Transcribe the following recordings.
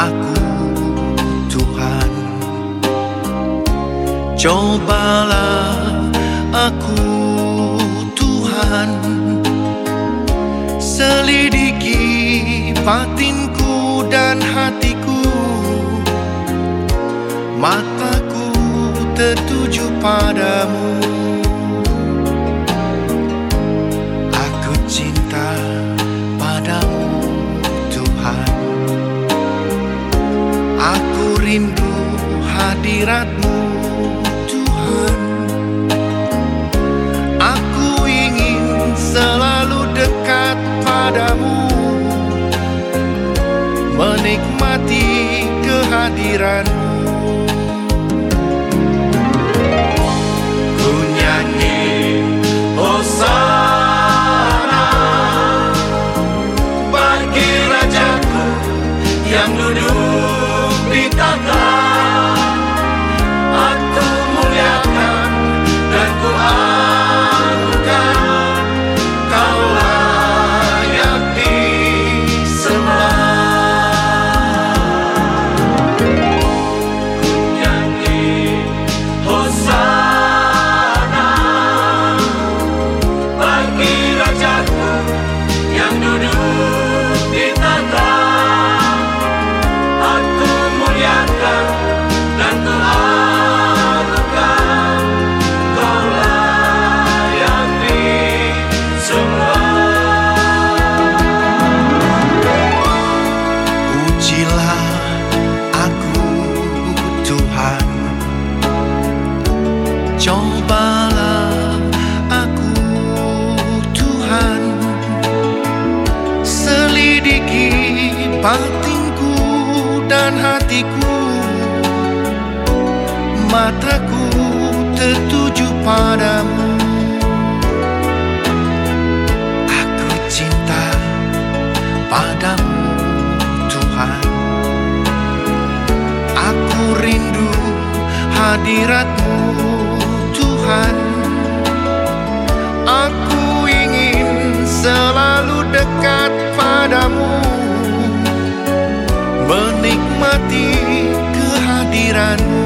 aku Tuhan. Cobalah aku Tuhan. Selidiki patinku dan hatiku. Mataku tertuju padamu. Aku cinta rindu hadiratmu Tuhan. Aku ingin selalu dekat padamu Menikmati kehadiranmu. Yang duduk Pitadá. Batinku dan hatiku Mataku tertuju padamu. Aku cinta padamu Tuhan. Aku rindu hadiratmu Tuhan. Aku ingin selalu dekat Menikmati kehadiranmu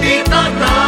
Pitacá.